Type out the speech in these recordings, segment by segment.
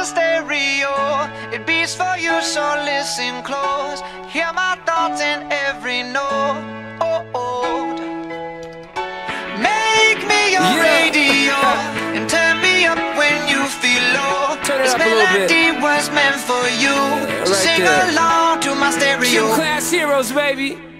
a stereo. It beats for you, so listen close. Hear my thoughts in every note. Oh, oh. Make me your Yeah. radio and turn me up when you feel low. Turn this up a little bit. melody was meant for you. so right sing there. along to my stereo. Gym class heroes, baby.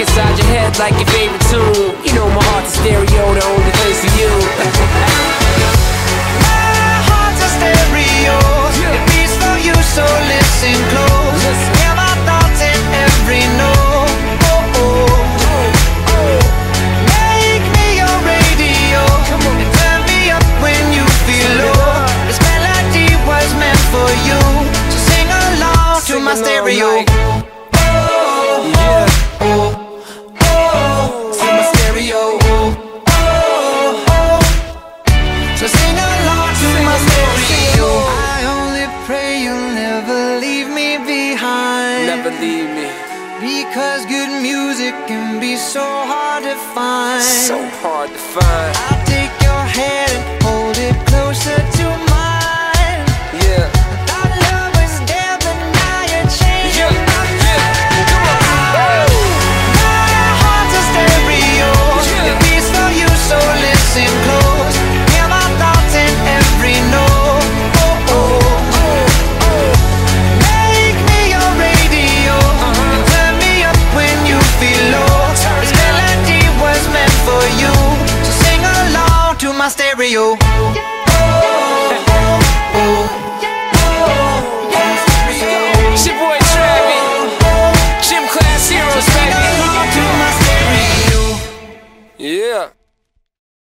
Inside your head like your favorite tune. Never leave me. Because good music can be so hard to find. So hard to find. Melody was